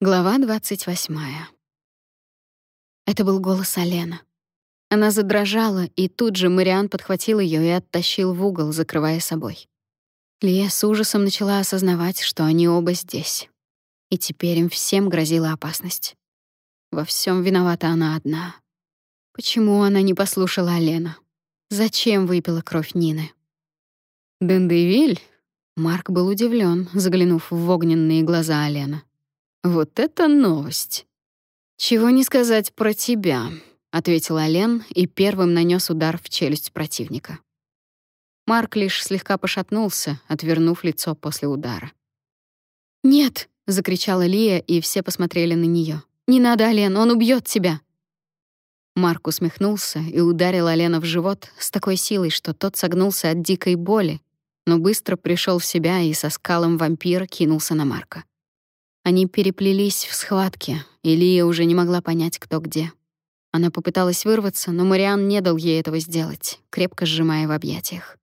Глава 28. Это был голос Алена. Она задрожала, и тут же Мариан подхватил ее и оттащил в угол, закрывая собой. Лия с ужасом начала осознавать, что они оба здесь. И теперь им всем грозила опасность. Во всем виновата она одна. Почему она не послушала Алена? Зачем выпила кровь Нины? Дендевиль? Марк был удивлен, заглянув в огненные глаза Алена. Вот это новость. Чего не сказать про тебя, ответил Ален и первым нанес удар в челюсть противника. Марк лишь слегка пошатнулся, отвернув лицо после удара. "Нет", закричала Лия, и все посмотрели на нее. "Не надо, Ален, он убьет тебя". Марк усмехнулся и ударил Алена в живот с такой силой, что тот согнулся от дикой боли, но быстро пришел в себя и со скалом вампира кинулся на Марка. Они переплелись в схватке, и Лия уже не могла понять, кто где. Она попыталась вырваться, но Мариан не дал ей этого сделать, крепко сжимая в объятиях.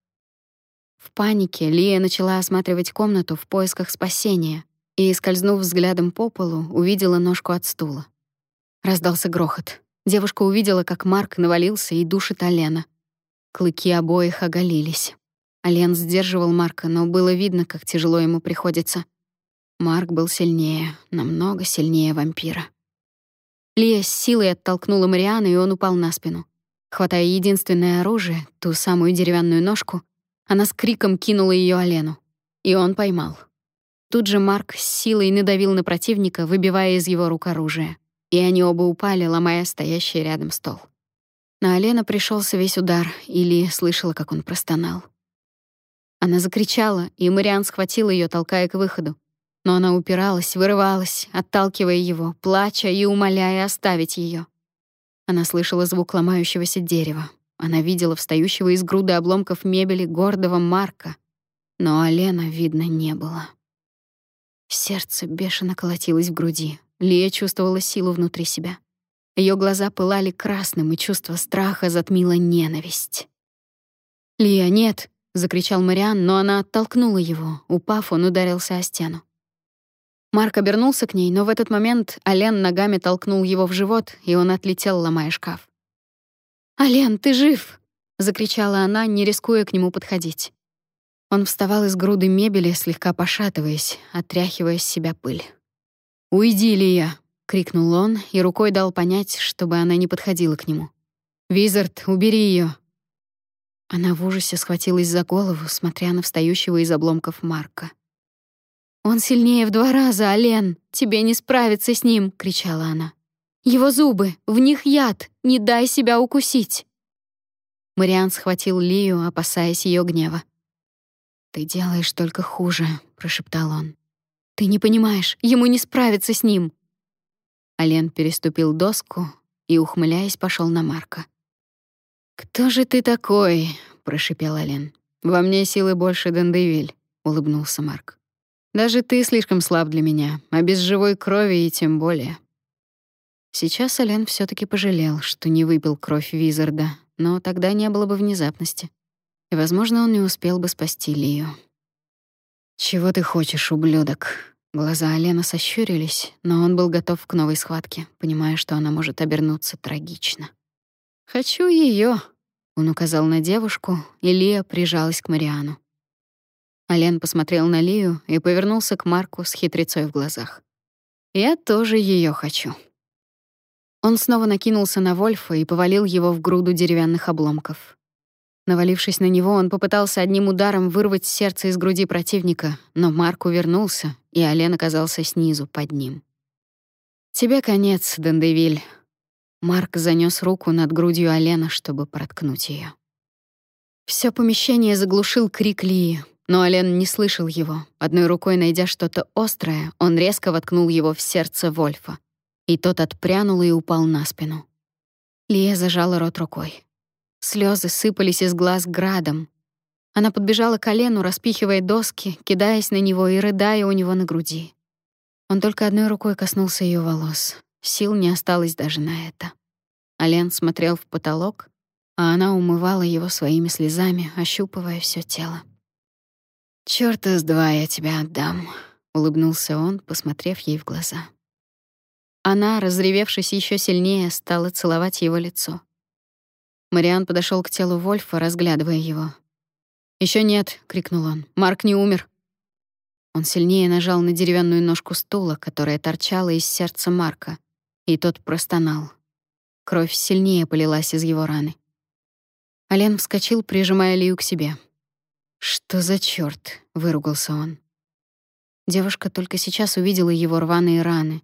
В панике Лия начала осматривать комнату в поисках спасения и, скользнув взглядом по полу, увидела ножку от стула. Раздался грохот. Девушка увидела, как Марк навалился и душит Алена. Клыки обоих оголились. Ален сдерживал Марка, но было видно, как тяжело ему приходится — Марк был сильнее, намного сильнее вампира. Лия с силой оттолкнула Мариана, и он упал на спину. Хватая единственное оружие, ту самую деревянную ножку, она с криком кинула ее Олену. И он поймал. Тут же Марк с силой надавил на противника, выбивая из его рук оружие. И они оба упали, ломая стоящий рядом стол. На Алена пришелся весь удар, и Ли слышала, как он простонал. Она закричала, и Мариан схватил ее, толкая к выходу. Но она упиралась, вырывалась, отталкивая его, плача и умоляя оставить ее. Она слышала звук ломающегося дерева. Она видела встающего из груды обломков мебели гордого Марка. Но Алена, видно, не было. Сердце бешено колотилось в груди. Лия чувствовала силу внутри себя. Ее глаза пылали красным, и чувство страха затмило ненависть. «Лия, нет!» — закричал Мариан, но она оттолкнула его. Упав, он ударился о стену. Марк обернулся к ней, но в этот момент Ален ногами толкнул его в живот, и он отлетел, ломая шкаф. «Ален, ты жив!» — закричала она, не рискуя к нему подходить. Он вставал из груды мебели, слегка пошатываясь, отряхивая с себя пыль. «Уйди, Лия!» — крикнул он и рукой дал понять, чтобы она не подходила к нему. «Визард, убери ее. Она в ужасе схватилась за голову, смотря на встающего из обломков Марка. «Он сильнее в два раза, Ален! Тебе не справиться с ним!» — кричала она. «Его зубы! В них яд! Не дай себя укусить!» Мариан схватил Лию, опасаясь ее гнева. «Ты делаешь только хуже», — прошептал он. «Ты не понимаешь, ему не справиться с ним!» Ален переступил доску и, ухмыляясь, пошел на Марка. «Кто же ты такой?» — прошипел Ален. «Во мне силы больше Дендевиль», — улыбнулся Марк. Даже ты слишком слаб для меня, а без живой крови и тем более. Сейчас Ален все таки пожалел, что не выпил кровь Визарда, но тогда не было бы внезапности. И, возможно, он не успел бы спасти Лию. «Чего ты хочешь, ублюдок?» Глаза Алена сощурились, но он был готов к новой схватке, понимая, что она может обернуться трагично. «Хочу ее, он указал на девушку, и Лия прижалась к Мариану. Ален посмотрел на Лию и повернулся к Марку с хитрецой в глазах. «Я тоже ее хочу». Он снова накинулся на Вольфа и повалил его в груду деревянных обломков. Навалившись на него, он попытался одним ударом вырвать сердце из груди противника, но Марк увернулся, и Ален оказался снизу, под ним. «Тебе конец, Дендевиль». Марк занёс руку над грудью Алена, чтобы проткнуть её. Всё помещение заглушил крик Лии, но Ален не слышал его. Одной рукой найдя что-то острое, он резко воткнул его в сердце Вольфа. И тот отпрянул и упал на спину. Лия зажала рот рукой. Слезы сыпались из глаз градом. Она подбежала к Алену, распихивая доски, кидаясь на него и рыдая у него на груди. Он только одной рукой коснулся ее волос. Сил не осталось даже на это. Ален смотрел в потолок, а она умывала его своими слезами, ощупывая все тело. «Чёрта с два я тебя отдам», — улыбнулся он, посмотрев ей в глаза. Она, разревевшись еще сильнее, стала целовать его лицо. Мариан подошел к телу Вольфа, разглядывая его. Еще нет!» — крикнул он. «Марк не умер!» Он сильнее нажал на деревянную ножку стула, которая торчала из сердца Марка, и тот простонал. Кровь сильнее полилась из его раны. Ален вскочил, прижимая Лию к себе. «Что за чёрт?» — выругался он. Девушка только сейчас увидела его рваные раны.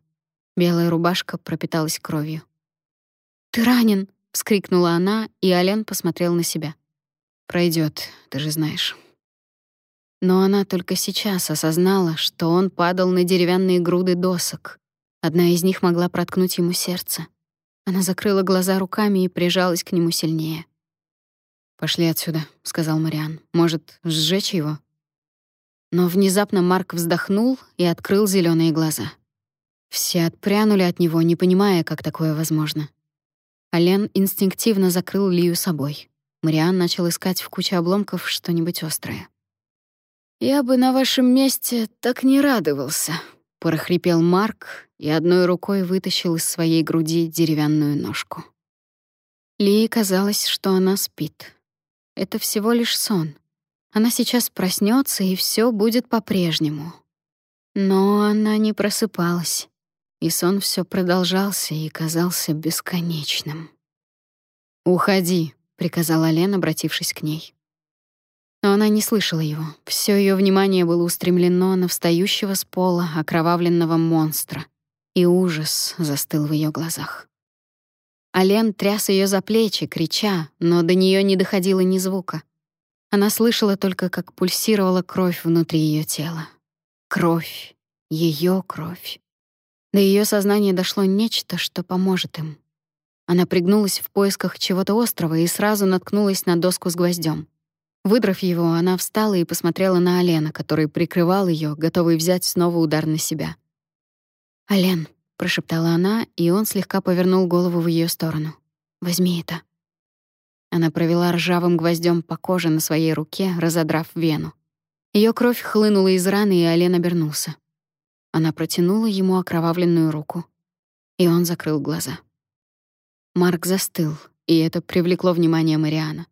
Белая рубашка пропиталась кровью. «Ты ранен!» — вскрикнула она, и Ален посмотрел на себя. Пройдет, ты же знаешь». Но она только сейчас осознала, что он падал на деревянные груды досок. Одна из них могла проткнуть ему сердце. Она закрыла глаза руками и прижалась к нему сильнее. «Пошли отсюда», — сказал Мариан. «Может, сжечь его?» Но внезапно Марк вздохнул и открыл зеленые глаза. Все отпрянули от него, не понимая, как такое возможно. Ален инстинктивно закрыл Лию собой. Мариан начал искать в куче обломков что-нибудь острое. «Я бы на вашем месте так не радовался», — прохрипел Марк и одной рукой вытащил из своей груди деревянную ножку. Лии казалось, что она спит. Это всего лишь сон. Она сейчас проснется и все будет по-прежнему. Но она не просыпалась, и сон все продолжался и казался бесконечным. «Уходи», — приказала Лен, обратившись к ней. Но она не слышала его. Все ее внимание было устремлено на встающего с пола окровавленного монстра, и ужас застыл в ее глазах. Ален тряс ее за плечи, крича, но до нее не доходило ни звука. Она слышала только, как пульсировала кровь внутри ее тела. Кровь, ее кровь. До ее сознания дошло нечто, что поможет им. Она пригнулась в поисках чего-то острого и сразу наткнулась на доску с гвоздем. Выдрав его, она встала и посмотрела на Алена, который прикрывал ее, готовый взять снова удар на себя. «Ален», — прошептала она, и он слегка повернул голову в ее сторону. «Возьми это». Она провела ржавым гвоздем по коже на своей руке, разодрав вену. Ее кровь хлынула из раны, и Ален обернулся. Она протянула ему окровавленную руку, и он закрыл глаза. Марк застыл, и это привлекло внимание Мариана.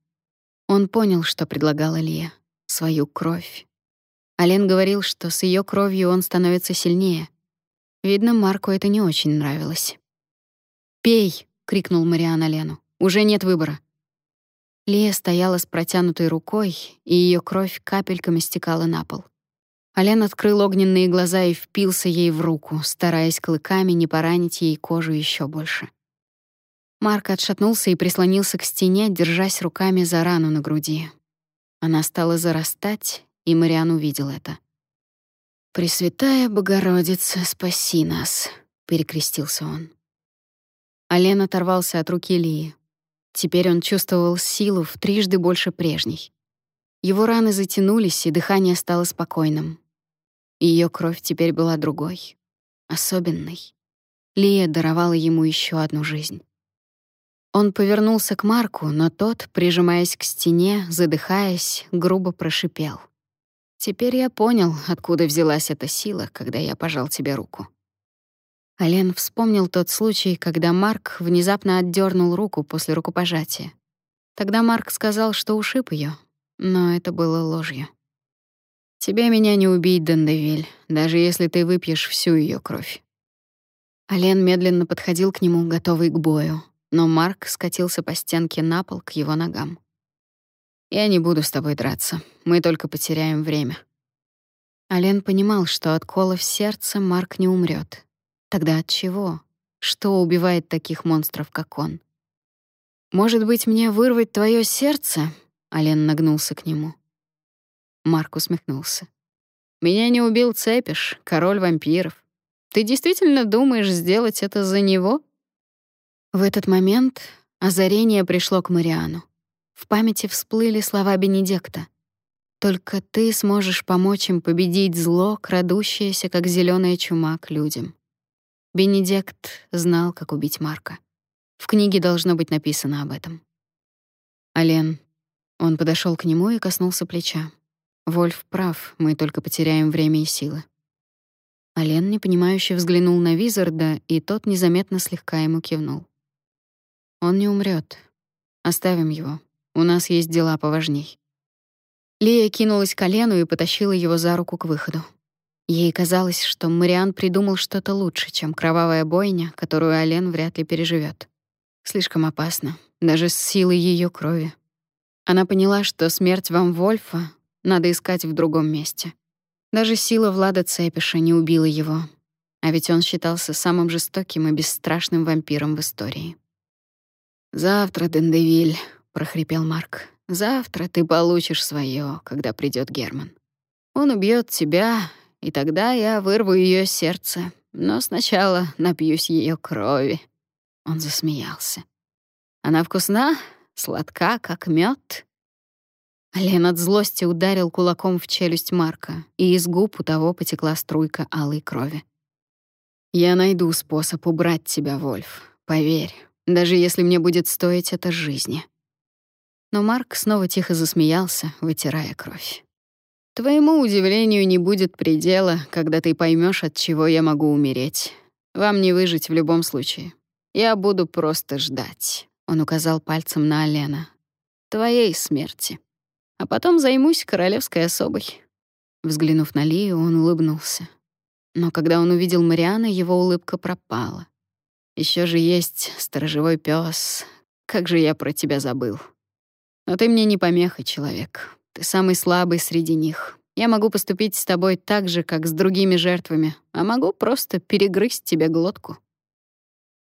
Он понял, что предлагала Лия — свою кровь. Ален говорил, что с ее кровью он становится сильнее. Видно, Марку это не очень нравилось. «Пей!» — крикнул Мариан Алену. «Уже нет выбора». Лия стояла с протянутой рукой, и ее кровь капельками стекала на пол. Ален открыл огненные глаза и впился ей в руку, стараясь клыками не поранить ей кожу еще больше. Марк отшатнулся и прислонился к стене, держась руками за рану на груди. Она стала зарастать, и Мариан увидел это. «Пресвятая Богородица, спаси нас», — перекрестился он. Ален оторвался от руки Лии. Теперь он чувствовал силу в трижды больше прежней. Его раны затянулись, и дыхание стало спокойным. Ее кровь теперь была другой, особенной. Лия даровала ему еще одну жизнь. Он повернулся к Марку, но тот, прижимаясь к стене, задыхаясь, грубо прошипел. «Теперь я понял, откуда взялась эта сила, когда я пожал тебе руку». Ален вспомнил тот случай, когда Марк внезапно отдернул руку после рукопожатия. Тогда Марк сказал, что ушиб ее, но это было ложью. «Тебе меня не убить, Дандевиль, даже если ты выпьешь всю ее кровь». Ален медленно подходил к нему, готовый к бою, но Марк скатился по стенке на пол к его ногам. «Я не буду с тобой драться, мы только потеряем время». Ален понимал, что от кола в сердце Марк не умрет. Тогда от чего? Что убивает таких монстров, как он? «Может быть, мне вырвать твое сердце?» Ален нагнулся к нему. Марк усмехнулся. «Меня не убил Цепиш, король вампиров. Ты действительно думаешь сделать это за него?» В этот момент озарение пришло к Мариану. В памяти всплыли слова Бенедикта. «Только ты сможешь помочь им победить зло, крадущееся, как зеленая чума, к людям». Бенедикт знал, как убить Марка. В книге должно быть написано об этом. Ален. Он подошел к нему и коснулся плеча. Вольф прав, мы только потеряем время и силы. Ален непонимающе взглянул на Визарда, и тот незаметно слегка ему кивнул. Он не умрет. Оставим его. У нас есть дела поважней. Лия кинулась к Алену и потащила его за руку к выходу. Ей казалось, что Мариан придумал что-то лучше, чем кровавая бойня, которую Ален вряд ли переживет. Слишком опасно, даже с силой ее крови. Она поняла, что смерть Вам Вольфа надо искать в другом месте. Даже сила Влада Цепиша не убила его, а ведь он считался самым жестоким и бесстрашным вампиром в истории. «Завтра, Дендевиль», — прохрипел Марк, — «завтра ты получишь свое, когда придет Герман. Он убьет тебя, и тогда я вырву ее сердце, но сначала напьюсь ее крови». Он засмеялся. «Она вкусна, сладка, как мед. Лен от злости ударил кулаком в челюсть Марка, и из губ у того потекла струйка алой крови. «Я найду способ убрать тебя, Вольф, поверь, даже если мне будет стоить это жизни». Но Марк снова тихо засмеялся, вытирая кровь. «Твоему удивлению не будет предела, когда ты поймешь, от чего я могу умереть. Вам не выжить в любом случае. Я буду просто ждать», — он указал пальцем на Алена. «Твоей смерти» а потом займусь королевской особой». Взглянув на Лию, он улыбнулся. Но когда он увидел Мариана, его улыбка пропала. Еще же есть сторожевой пес. Как же я про тебя забыл. Но ты мне не помеха, человек. Ты самый слабый среди них. Я могу поступить с тобой так же, как с другими жертвами, а могу просто перегрызть тебе глотку».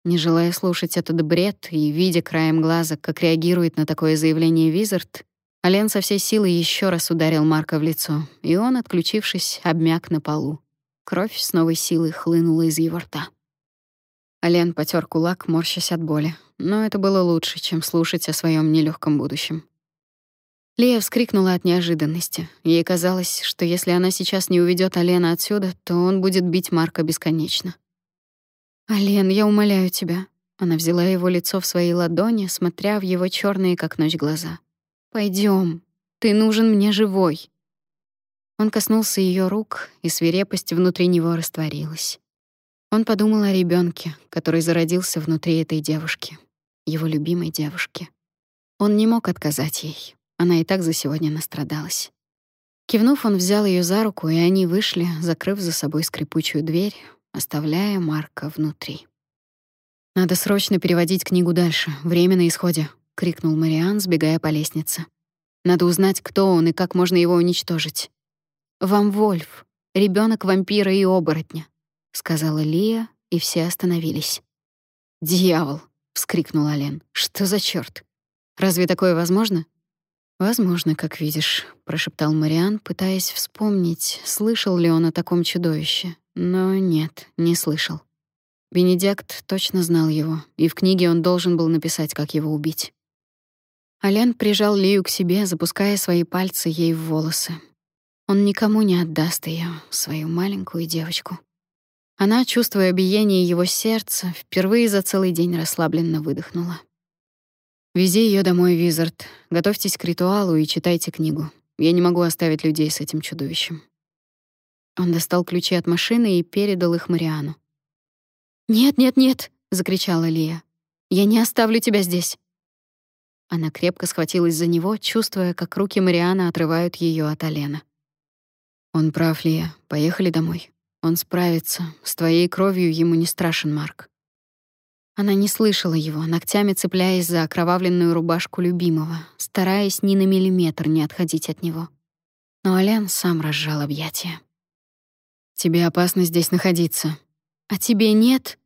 Не желая слушать этот бред и видя краем глаза, как реагирует на такое заявление Визард, Ален со всей силы еще раз ударил Марка в лицо, и он, отключившись, обмяк на полу. Кровь с новой силой хлынула из его рта. Ален потер кулак, морщась от боли, но это было лучше, чем слушать о своем нелегком будущем. Лия вскрикнула от неожиданности. Ей казалось, что если она сейчас не уведет Алена отсюда, то он будет бить Марка бесконечно. «Ален, я умоляю тебя». Она взяла его лицо в свои ладони, смотря в его черные как ночь глаза. Пойдем, ты нужен мне живой. Он коснулся ее рук, и свирепость внутри него растворилась. Он подумал о ребенке, который зародился внутри этой девушки, его любимой девушки. Он не мог отказать ей. Она и так за сегодня настрадалась. Кивнув, он взял ее за руку, и они вышли, закрыв за собой скрипучую дверь, оставляя Марка внутри. Надо срочно переводить книгу дальше. Время на исходе, — крикнул Мариан, сбегая по лестнице. «Надо узнать, кто он и как можно его уничтожить». «Вам Вольф, ребенок вампира и оборотня», — сказала Лия, и все остановились. «Дьявол!» — вскрикнул Ален. «Что за чёрт? Разве такое возможно?» «Возможно, как видишь», — прошептал Мариан, пытаясь вспомнить, слышал ли он о таком чудовище. Но нет, не слышал. Бенедикт точно знал его, и в книге он должен был написать, как его убить. Ален прижал Лию к себе, запуская свои пальцы ей в волосы. Он никому не отдаст ее, свою маленькую девочку. Она, чувствуя биение его сердца, впервые за целый день расслабленно выдохнула. «Вези ее домой, Визард. Готовьтесь к ритуалу и читайте книгу. Я не могу оставить людей с этим чудовищем». Он достал ключи от машины и передал их Мариану. «Нет, нет, нет!» — закричала Лия. «Я не оставлю тебя здесь. Она крепко схватилась за него, чувствуя, как руки Марианы отрывают ее от Алена. «Он прав, Лия. Поехали домой. Он справится. С твоей кровью ему не страшен Марк». Она не слышала его, ногтями цепляясь за окровавленную рубашку любимого, стараясь ни на миллиметр не отходить от него. Но Ален сам разжал объятия. «Тебе опасно здесь находиться. А тебе нет?»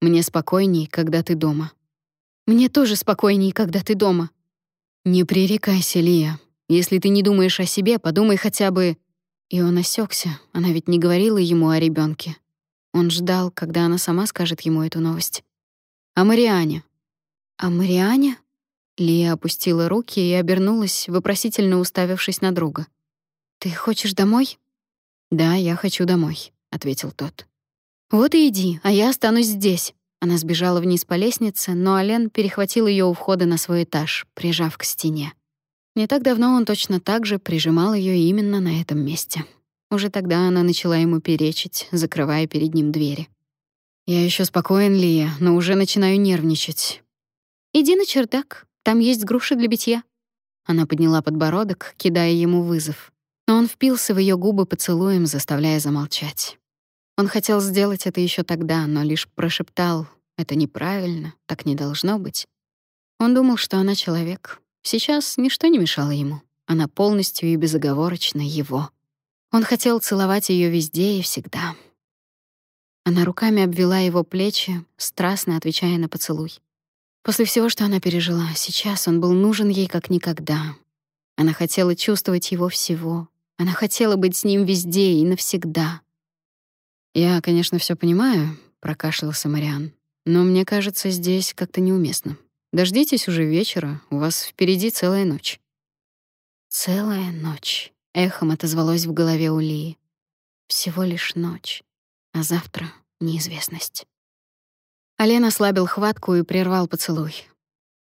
«Мне спокойней, когда ты дома», мне тоже спокойнее, когда ты дома. Не пререкайся, Лия. Если ты не думаешь о себе, подумай хотя бы... И он осекся. Она ведь не говорила ему о ребенке. Он ждал, когда она сама скажет ему эту новость. О Мариане. О Мариане? Лия опустила руки и обернулась, вопросительно уставившись на друга. Ты хочешь домой? Да, я хочу домой, ответил тот. Вот и иди, а я останусь здесь. Она сбежала вниз по лестнице, но Ален перехватил ее у входа на свой этаж, прижав к стене. Не так давно он точно так же прижимал ее именно на этом месте. Уже тогда она начала ему перечить, закрывая перед ним двери. «Я еще спокоен, Лия, но уже начинаю нервничать». «Иди на чердак, там есть груши для битья». Она подняла подбородок, кидая ему вызов. Но он впился в ее губы поцелуем, заставляя замолчать. Он хотел сделать это еще тогда, но лишь прошептал «Это неправильно, так не должно быть». Он думал, что она человек. Сейчас ничто не мешало ему. Она полностью и безоговорочно его. Он хотел целовать ее везде и всегда. Она руками обвела его плечи, страстно отвечая на поцелуй. После всего, что она пережила, сейчас он был нужен ей как никогда. Она хотела чувствовать его всего. Она хотела быть с ним везде и навсегда. «Я, конечно, все понимаю», — прокашлялся Мариан. «Но мне кажется, здесь как-то неуместно. Дождитесь уже вечера, у вас впереди целая ночь». «Целая ночь», — эхом отозвалось в голове у Лии. «Всего лишь ночь, а завтра — неизвестность». Ален ослабил хватку и прервал поцелуй.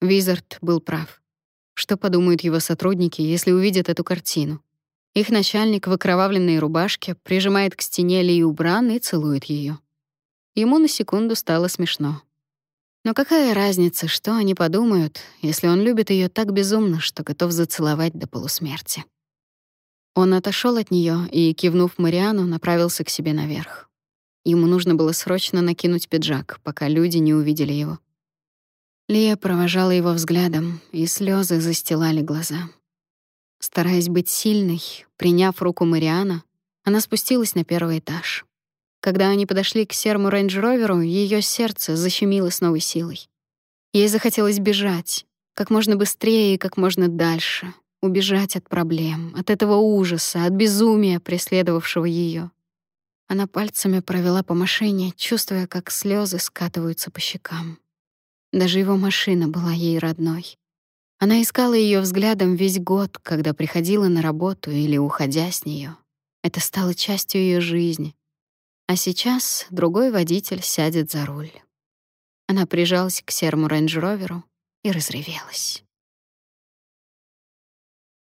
Визард был прав. Что подумают его сотрудники, если увидят эту картину? Их начальник в окровавленной рубашке прижимает к стене Лию Бран и целует ее. Ему на секунду стало смешно. Но какая разница, что они подумают, если он любит ее так безумно, что готов зацеловать до полусмерти? Он отошел от нее и, кивнув Мариану, направился к себе наверх. Ему нужно было срочно накинуть пиджак, пока люди не увидели его. Лия провожала его взглядом, и слезы застилали глаза. Стараясь быть сильной, приняв руку Мариана, она спустилась на первый этаж. Когда они подошли к серому рейндж-роверу, её сердце защемило с новой силой. Ей захотелось бежать, как можно быстрее и как можно дальше, убежать от проблем, от этого ужаса, от безумия, преследовавшего её. Она пальцами провела по машине, чувствуя, как слезы скатываются по щекам. Даже его машина была ей родной. Она искала ее взглядом весь год, когда приходила на работу или уходя с нее. Это стало частью ее жизни. А сейчас другой водитель сядет за руль. Она прижалась к серому рейндж-роверу и разревелась.